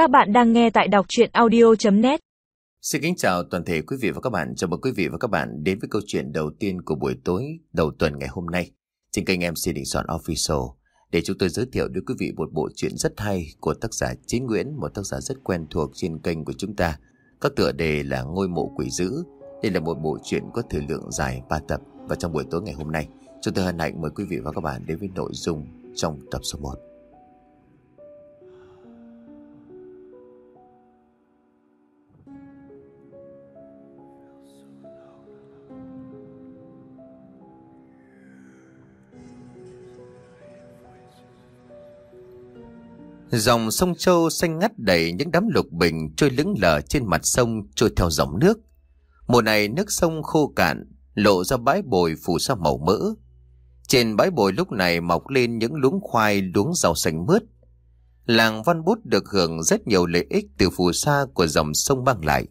Các bạn đang nghe tại đọc chuyện audio.net Xin kính chào toàn thể quý vị và các bạn. Chào mừng quý vị và các bạn đến với câu chuyện đầu tiên của buổi tối đầu tuần ngày hôm nay trên kênh MC Đình Soạn Official để chúng tôi giới thiệu đến quý vị một bộ truyện rất hay của tác giả Chính Nguyễn, một tác giả rất quen thuộc trên kênh của chúng ta. Các tựa đề là Ngôi mộ quỷ dữ. Đây là một bộ truyện có thời lượng dài 3 tập và trong buổi tối ngày hôm nay chúng tôi hân hạnh mời quý vị và các bạn đến với nội dung trong tập số 1. Dòng sông Châu xanh ngắt đầy những đám lục bình trôi lững lờ trên mặt sông trôi theo dòng nước. Mùa này nước sông khô cạn, lộ ra bãi bồi phủ sa màu mỡ. Trên bãi bồi lúc này mọc lên những luống khoai luống rau xanh mướt. Làng Văn Bút được hưởng rất nhiều lợi ích từ phù sa của dòng sông mang lại.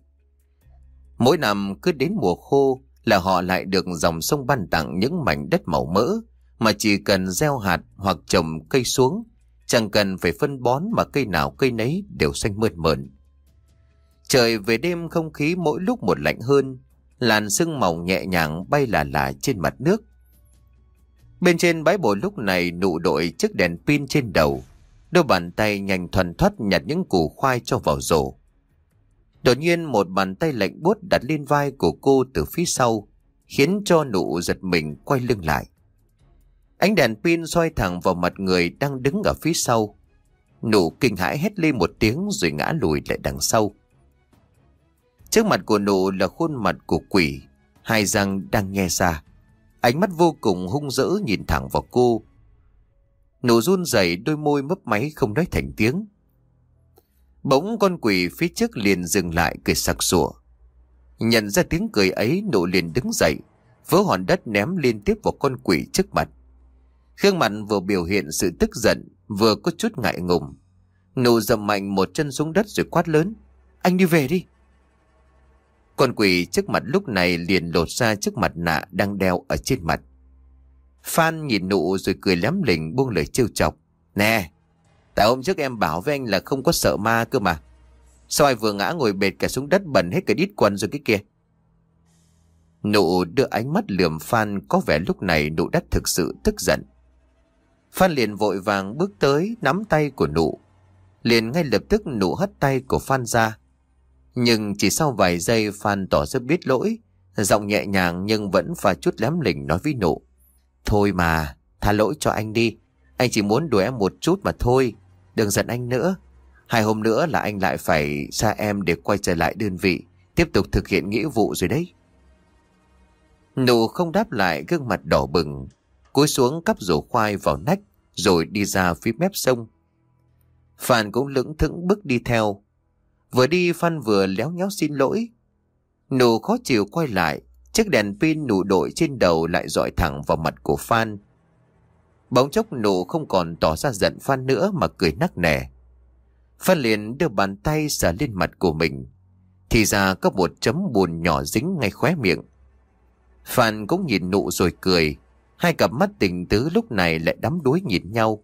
Mỗi năm cứ đến mùa khô là họ lại được dòng sông ban tặng những mảnh đất màu mỡ mà chỉ cần gieo hạt hoặc trồng cây xuống Chẳng cần phải phân bón mà cây nào cây nấy đều xanh mơn mởn. Trời về đêm không khí mỗi lúc một lạnh hơn, làn sương mỏng nhẹ nhàng bay là là trên mặt nước. Bên trên bãi bồi lúc này nụ đội chiếc đèn pin trên đầu, đôi bàn tay nhanh thuần thoát nhặt những củ khoai cho vào rổ. Đột nhiên một bàn tay lạnh buốt đặt lên vai của cô từ phía sau, khiến cho nụ giật mình quay lưng lại. Ánh đèn pin soi thẳng vào mặt người đang đứng ở phía sau. Nụ kinh hãi hét lên một tiếng rồi ngã lùi lại đằng sau. Trước mặt của nụ là khuôn mặt của quỷ, hai răng đang nghe ra. Ánh mắt vô cùng hung dữ nhìn thẳng vào cô. Nụ run rẩy đôi môi mấp máy không nói thành tiếng. Bỗng con quỷ phía trước liền dừng lại cười sặc sủa. Nhận ra tiếng cười ấy nụ liền đứng dậy, vỡ hòn đất ném liên tiếp vào con quỷ trước mặt. Khương mặt vừa biểu hiện sự tức giận, vừa có chút ngại ngùng. Nụ dầm mạnh một chân xuống đất rồi quát lớn. Anh đi về đi. Con quỷ trước mặt lúc này liền lột ra trước mặt nạ đang đeo ở trên mặt. Phan nhìn nụ rồi cười lém lỉnh buông lời trêu chọc. Nè, tại hôm trước em bảo với anh là không có sợ ma cơ mà. Sao ai vừa ngã ngồi bệt cả xuống đất bẩn hết cả đít quần rồi cái kia? Nụ đưa ánh mắt lườm Phan có vẻ lúc này nụ đất thực sự tức giận. Phan liền vội vàng bước tới nắm tay của nụ. Liền ngay lập tức nụ hất tay của Phan ra. Nhưng chỉ sau vài giây Phan tỏ ra biết lỗi. Giọng nhẹ nhàng nhưng vẫn pha chút lém lỉnh nói với nụ. Thôi mà, tha lỗi cho anh đi. Anh chỉ muốn đùa em một chút mà thôi. Đừng giận anh nữa. Hai hôm nữa là anh lại phải xa em để quay trở lại đơn vị. Tiếp tục thực hiện nghĩa vụ rồi đấy. Nụ không đáp lại gương mặt đỏ bừng cúi xuống cắp rổ khoai vào nách, rồi đi ra phía mép sông. Phan cũng lững thững bước đi theo. Vừa đi Phan vừa léo nhéo xin lỗi. Nụ khó chịu quay lại, chiếc đèn pin nụ đội trên đầu lại dọi thẳng vào mặt của Phan. Bóng chốc nụ không còn tỏ ra giận Phan nữa mà cười nắc nẻ. Phan liền đưa bàn tay sờ lên mặt của mình. Thì ra có một chấm buồn nhỏ dính ngay khóe miệng. Phan cũng nhìn nụ rồi cười, Hai cặp mắt tình tứ lúc này lại đắm đuối nhìn nhau.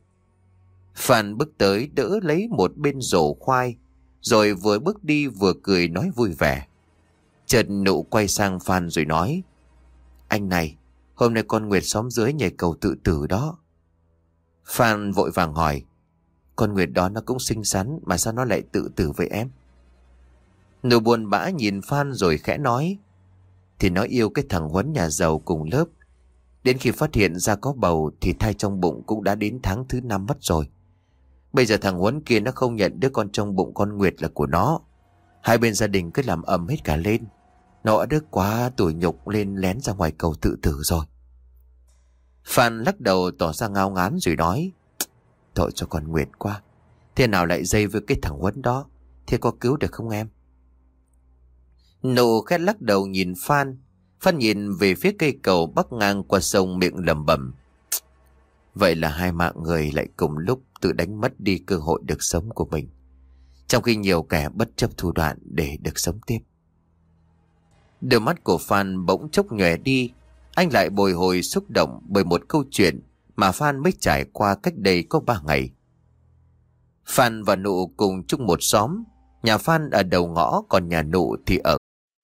Phan bước tới đỡ lấy một bên rổ khoai, rồi vừa bước đi vừa cười nói vui vẻ. Chợt nụ quay sang Phan rồi nói, Anh này, hôm nay con Nguyệt xóm dưới nhảy cầu tự tử đó. Phan vội vàng hỏi, con Nguyệt đó nó cũng xinh xắn mà sao nó lại tự tử với em? Nụ buồn bã nhìn Phan rồi khẽ nói, thì nó yêu cái thằng Huấn nhà giàu cùng lớp Đến khi phát hiện ra có bầu thì thai trong bụng cũng đã đến tháng thứ năm mất rồi. Bây giờ thằng Huấn kia nó không nhận đứa con trong bụng con Nguyệt là của nó. Hai bên gia đình cứ làm ầm hết cả lên. Nó đã quá tuổi nhục lên lén ra ngoài cầu tự tử rồi. Phan lắc đầu tỏ ra ngao ngán rồi nói. Tội cho con Nguyệt quá. Thế nào lại dây với cái thằng Huấn đó? Thế có cứu được không em? Nụ khét lắc đầu nhìn Phan Phan nhìn về phía cây cầu bắc ngang qua sông miệng lầm bầm. Vậy là hai mạng người lại cùng lúc tự đánh mất đi cơ hội được sống của mình. Trong khi nhiều kẻ bất chấp thủ đoạn để được sống tiếp. Đôi mắt của Phan bỗng chốc nhòe đi. Anh lại bồi hồi xúc động bởi một câu chuyện mà Phan mới trải qua cách đây có ba ngày. Phan và nụ cùng chung một xóm. Nhà Phan ở đầu ngõ, còn nhà nụ thì ở